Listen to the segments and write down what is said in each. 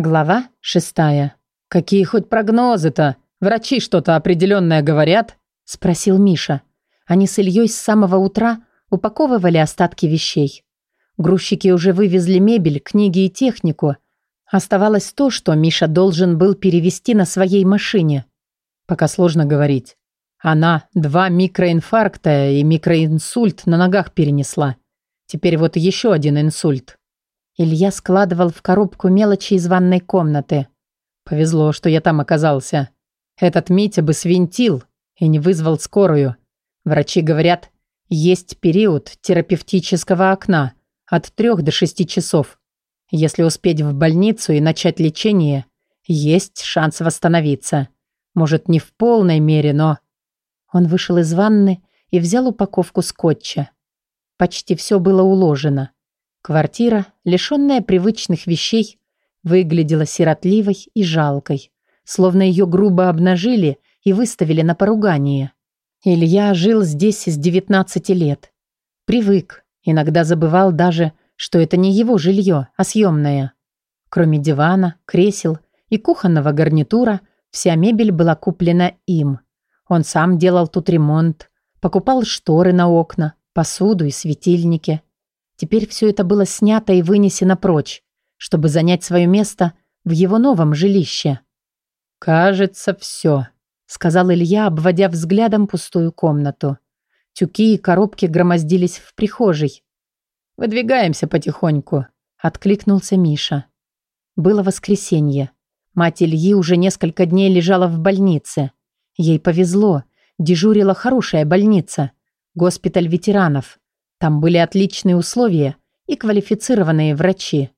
Глава шестая. «Какие хоть прогнозы-то? Врачи что-то определенное говорят?» – спросил Миша. Они с Ильей с самого утра упаковывали остатки вещей. Грузчики уже вывезли мебель, книги и технику. Оставалось то, что Миша должен был перевести на своей машине. Пока сложно говорить. Она два микроинфаркта и микроинсульт на ногах перенесла. Теперь вот еще один инсульт. Илья складывал в коробку мелочи из ванной комнаты. Повезло, что я там оказался. Этот Митя бы свинтил и не вызвал скорую. Врачи говорят, есть период терапевтического окна от трех до шести часов. Если успеть в больницу и начать лечение, есть шанс восстановиться. Может, не в полной мере, но... Он вышел из ванны и взял упаковку скотча. Почти все было уложено. Квартира, лишенная привычных вещей, выглядела сиротливой и жалкой, словно ее грубо обнажили и выставили на поругание. Илья жил здесь с 19 лет. Привык, иногда забывал даже, что это не его жилье, а съемное. Кроме дивана, кресел и кухонного гарнитура, вся мебель была куплена им. Он сам делал тут ремонт, покупал шторы на окна, посуду и светильники – Теперь все это было снято и вынесено прочь, чтобы занять свое место в его новом жилище. «Кажется, все», — сказал Илья, обводя взглядом пустую комнату. Тюки и коробки громоздились в прихожей. «Выдвигаемся потихоньку», — откликнулся Миша. Было воскресенье. Мать Ильи уже несколько дней лежала в больнице. Ей повезло. Дежурила хорошая больница. Госпиталь ветеранов. Там были отличные условия и квалифицированные врачи.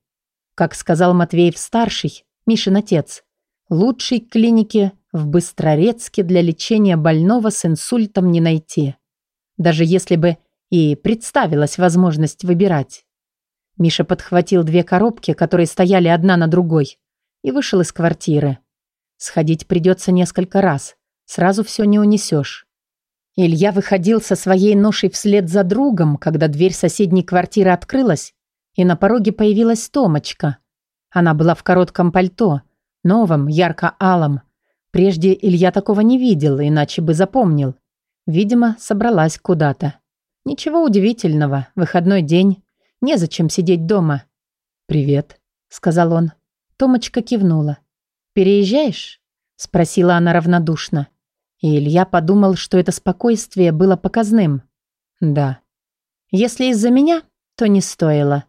Как сказал Матвеев-старший, Мишин отец, лучшей клиники в Быстрорецке для лечения больного с инсультом не найти. Даже если бы и представилась возможность выбирать. Миша подхватил две коробки, которые стояли одна на другой, и вышел из квартиры. Сходить придется несколько раз, сразу все не унесешь. Илья выходил со своей ношей вслед за другом, когда дверь соседней квартиры открылась, и на пороге появилась Томочка. Она была в коротком пальто, новом, ярко-алом. Прежде Илья такого не видел, иначе бы запомнил. Видимо, собралась куда-то. Ничего удивительного, выходной день. Незачем сидеть дома. «Привет», — сказал он. Томочка кивнула. «Переезжаешь?» — спросила она равнодушно. И Илья подумал, что это спокойствие было показным. Да. Если из-за меня, то не стоило.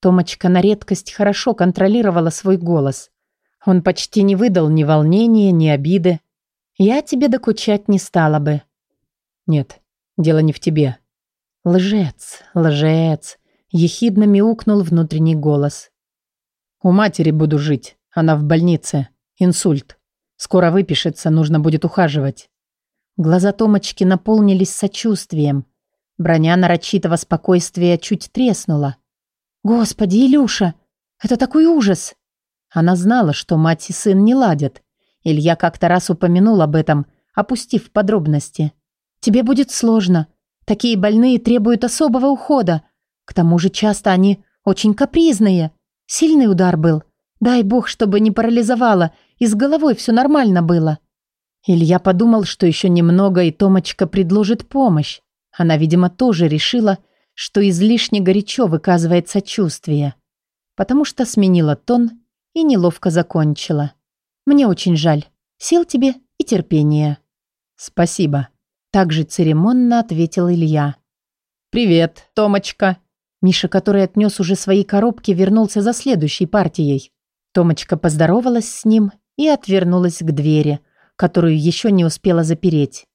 Томочка на редкость хорошо контролировала свой голос. Он почти не выдал ни волнения, ни обиды. Я тебе докучать не стала бы. Нет, дело не в тебе. Лжец, лжец. Ехидно мяукнул внутренний голос. У матери буду жить. Она в больнице. Инсульт. Скоро выпишется, нужно будет ухаживать. Глаза Томочки наполнились сочувствием. Броня нарочитого спокойствия чуть треснула. «Господи, Илюша, это такой ужас!» Она знала, что мать и сын не ладят. Илья как-то раз упомянул об этом, опустив подробности. «Тебе будет сложно. Такие больные требуют особого ухода. К тому же часто они очень капризные. Сильный удар был. Дай бог, чтобы не парализовало, и с головой все нормально было». Илья подумал, что еще немного, и Томочка предложит помощь. Она, видимо, тоже решила, что излишне горячо выказывает сочувствие. Потому что сменила тон и неловко закончила. «Мне очень жаль. Сил тебе и терпения». «Спасибо», — также церемонно ответил Илья. «Привет, Томочка». Миша, который отнес уже свои коробки, вернулся за следующей партией. Томочка поздоровалась с ним и отвернулась к двери, которую еще не успела запереть.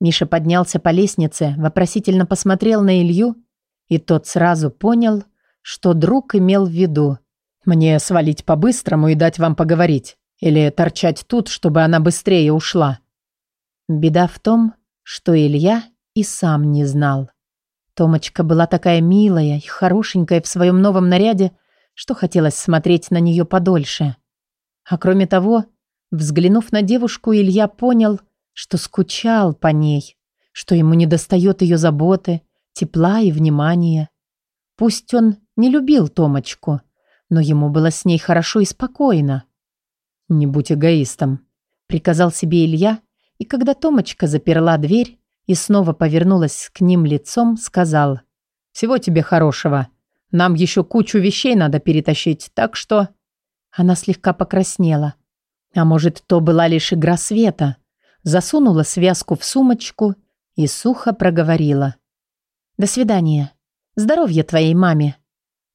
Миша поднялся по лестнице, вопросительно посмотрел на Илью, и тот сразу понял, что друг имел в виду. «Мне свалить по-быстрому и дать вам поговорить? Или торчать тут, чтобы она быстрее ушла?» Беда в том, что Илья и сам не знал. Томочка была такая милая и хорошенькая в своем новом наряде, что хотелось смотреть на нее подольше. А кроме того, Взглянув на девушку, Илья понял, что скучал по ней, что ему недостает ее заботы, тепла и внимания. Пусть он не любил Томочку, но ему было с ней хорошо и спокойно. «Не будь эгоистом», — приказал себе Илья, и когда Томочка заперла дверь и снова повернулась к ним лицом, сказал «Всего тебе хорошего. Нам еще кучу вещей надо перетащить, так что...» Она слегка покраснела. А может, то была лишь игра света. Засунула связку в сумочку и сухо проговорила. «До свидания. Здоровья твоей маме».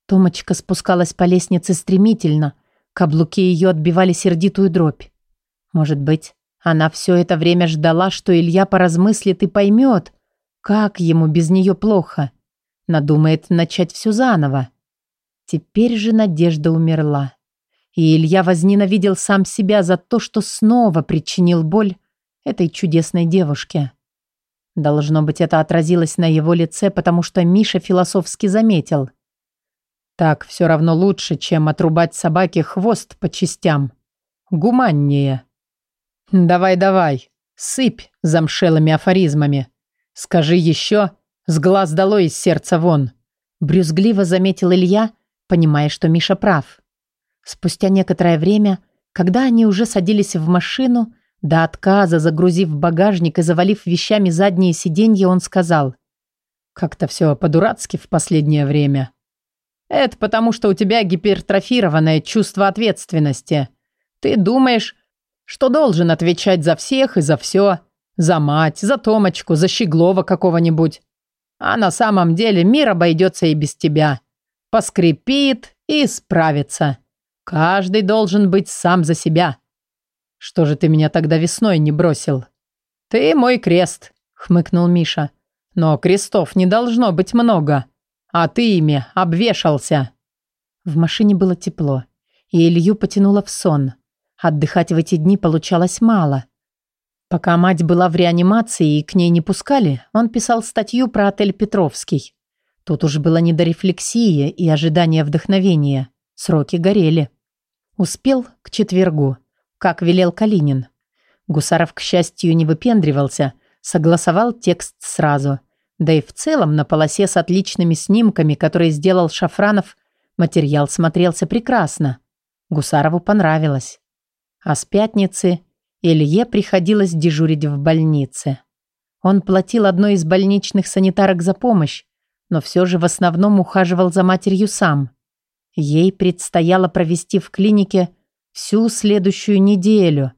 Томочка спускалась по лестнице стремительно. Каблуки ее отбивали сердитую дробь. Может быть, она все это время ждала, что Илья поразмыслит и поймет, как ему без нее плохо. Надумает начать все заново. Теперь же надежда умерла. И Илья возненавидел сам себя за то, что снова причинил боль этой чудесной девушке. Должно быть, это отразилось на его лице, потому что Миша философски заметил. Так все равно лучше, чем отрубать собаке хвост по частям. Гуманнее. Давай-давай, сыпь замшелыми афоризмами. Скажи еще, с глаз долой из сердца вон. Брюзгливо заметил Илья, понимая, что Миша прав. Спустя некоторое время, когда они уже садились в машину, до отказа загрузив багажник и завалив вещами задние сиденья, он сказал. «Как-то все по-дурацки в последнее время». Это потому, что у тебя гипертрофированное чувство ответственности. Ты думаешь, что должен отвечать за всех и за все. За мать, за Томочку, за Щеглова какого-нибудь. А на самом деле мир обойдется и без тебя. Поскрипит и справится. Каждый должен быть сам за себя. Что же ты меня тогда весной не бросил? Ты мой крест, хмыкнул Миша. Но крестов не должно быть много а ты ими обвешался». В машине было тепло, и Илью потянуло в сон. Отдыхать в эти дни получалось мало. Пока мать была в реанимации и к ней не пускали, он писал статью про отель «Петровский». Тут уж было не до рефлексии и ожидания вдохновения. Сроки горели. Успел к четвергу, как велел Калинин. Гусаров, к счастью, не выпендривался, согласовал текст сразу. Да и в целом на полосе с отличными снимками, которые сделал Шафранов, материал смотрелся прекрасно. Гусарову понравилось. А с пятницы Илье приходилось дежурить в больнице. Он платил одной из больничных санитарок за помощь, но все же в основном ухаживал за матерью сам. Ей предстояло провести в клинике всю следующую неделю.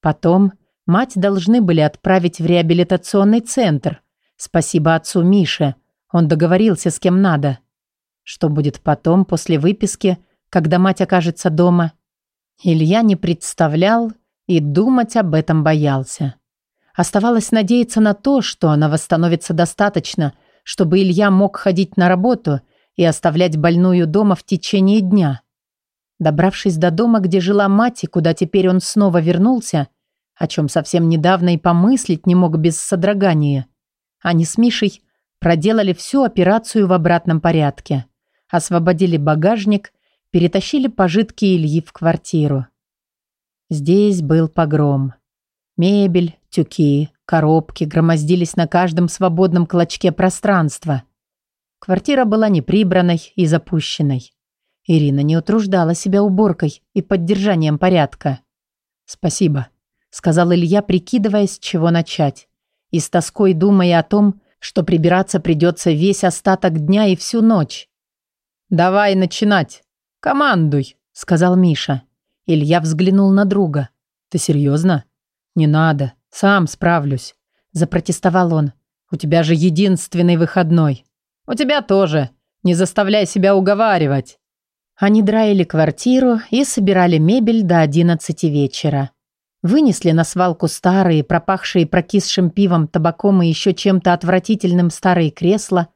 Потом мать должны были отправить в реабилитационный центр, Спасибо отцу Мише. Он договорился с кем надо. Что будет потом, после выписки, когда мать окажется дома? Илья не представлял и думать об этом боялся. Оставалось надеяться на то, что она восстановится достаточно, чтобы Илья мог ходить на работу и оставлять больную дома в течение дня. Добравшись до дома, где жила мать и куда теперь он снова вернулся, о чем совсем недавно и помыслить не мог без содрогания, они с Мишей проделали всю операцию в обратном порядке. Освободили багажник, перетащили пожитки Ильи в квартиру. Здесь был погром. Мебель, тюки, коробки громоздились на каждом свободном клочке пространства. Квартира была неприбранной и запущенной. Ирина не утруждала себя уборкой и поддержанием порядка. «Спасибо», — сказал Илья, прикидывая, с чего начать и с тоской думая о том, что прибираться придется весь остаток дня и всю ночь. «Давай начинать. Командуй», — сказал Миша. Илья взглянул на друга. «Ты серьезно?» «Не надо. Сам справлюсь», — запротестовал он. «У тебя же единственный выходной». «У тебя тоже. Не заставляй себя уговаривать». Они драили квартиру и собирали мебель до одиннадцати вечера. Вынесли на свалку старые, пропахшие прокисшим пивом, табаком и еще чем-то отвратительным старые кресла,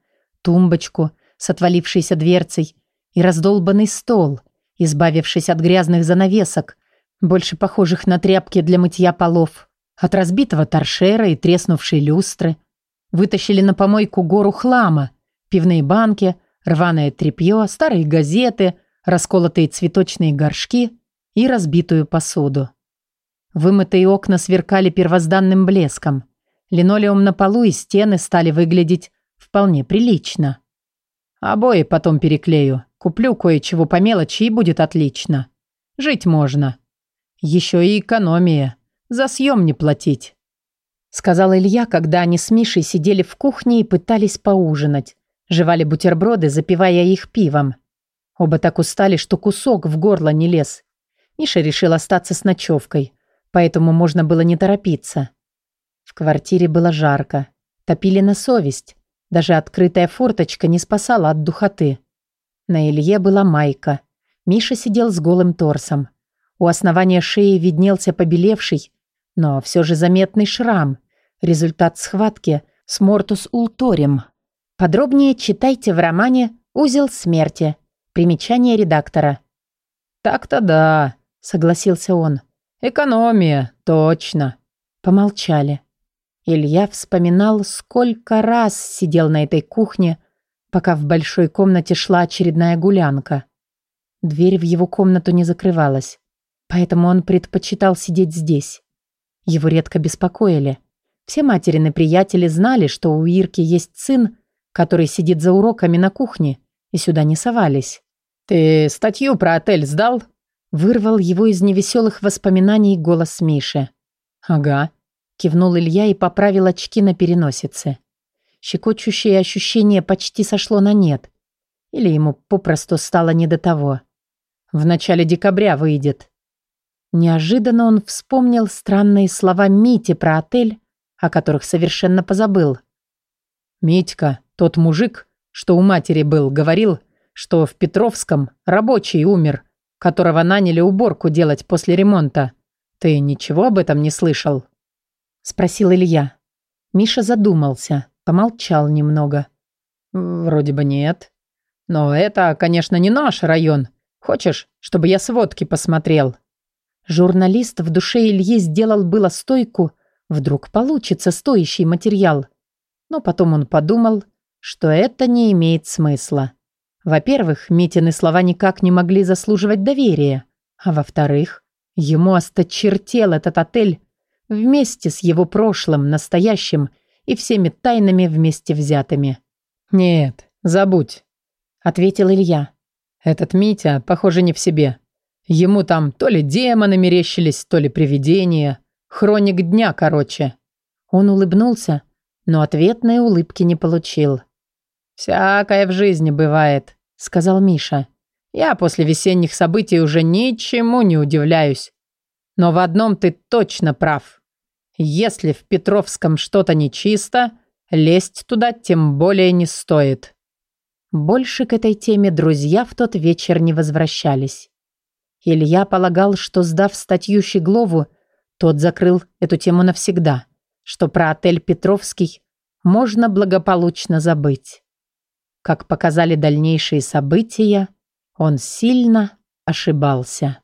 тумбочку с отвалившейся дверцей и раздолбанный стол, избавившись от грязных занавесок, больше похожих на тряпки для мытья полов, от разбитого торшера и треснувшей люстры. Вытащили на помойку гору хлама, пивные банки, рваное тряпье, старые газеты, расколотые цветочные горшки и разбитую посуду. Вымытые окна сверкали первозданным блеском. Линолеум на полу и стены стали выглядеть вполне прилично. Обои потом переклею. Куплю кое-чего по мелочи и будет отлично. Жить можно. Еще и экономия. За съем не платить. Сказал Илья, когда они с Мишей сидели в кухне и пытались поужинать. Жевали бутерброды, запивая их пивом. Оба так устали, что кусок в горло не лез. Миша решил остаться с ночевкой, поэтому можно было не торопиться. В квартире было жарко. Топили на совесть. Даже открытая форточка не спасала от духоты. На Илье была майка. Миша сидел с голым торсом. У основания шеи виднелся побелевший, но все же заметный шрам. Результат схватки с Мортус Улторем. Подробнее читайте в романе «Узел смерти». Примечание редактора. «Так-то да», — согласился он. «Экономия, точно». Помолчали. Илья вспоминал, сколько раз сидел на этой кухне, пока в большой комнате шла очередная гулянка. Дверь в его комнату не закрывалась, поэтому он предпочитал сидеть здесь. Его редко беспокоили. Все материны приятели знали, что у Ирки есть сын, который сидит за уроками на кухне, и сюда не совались. «Ты статью про отель сдал?» Вырвал его из невеселых воспоминаний голос Миши. «Ага», — кивнул Илья и поправил очки на переносице. Щекочущее ощущение почти сошло на нет. Или ему попросту стало не до того. В начале декабря выйдет. Неожиданно он вспомнил странные слова Мити про отель, о которых совершенно позабыл. «Митька, тот мужик, что у матери был, говорил, что в Петровском рабочий умер, которого наняли уборку делать после ремонта. Ты ничего об этом не слышал?» Спросил Илья. Миша задумался, помолчал немного. «Вроде бы нет. Но это, конечно, не наш район. Хочешь, чтобы я сводки посмотрел?» Журналист в душе Ильи сделал было стойку, вдруг получится стоящий материал. Но потом он подумал, что это не имеет смысла. Во-первых, Митины слова никак не могли заслуживать доверия. А во-вторых, ему осточертел этот отель вместе с его прошлым, настоящим и всеми тайнами вместе взятыми. «Нет, забудь», — ответил Илья. «Этот Митя, похоже, не в себе. Ему там то ли демоны мерещились, то ли привидения. Хроник дня, короче. Он улыбнулся, но ответной улыбки не получил. «Всякое в жизни бывает», — сказал Миша. «Я после весенних событий уже ничему не удивляюсь. Но в одном ты точно прав. Если в Петровском что-то нечисто, лезть туда тем более не стоит». Больше к этой теме друзья в тот вечер не возвращались. Илья полагал, что, сдав статью Щеглову, тот закрыл эту тему навсегда, что про отель «Петровский» можно благополучно забыть. Как показали дальнейшие события, он сильно ошибался.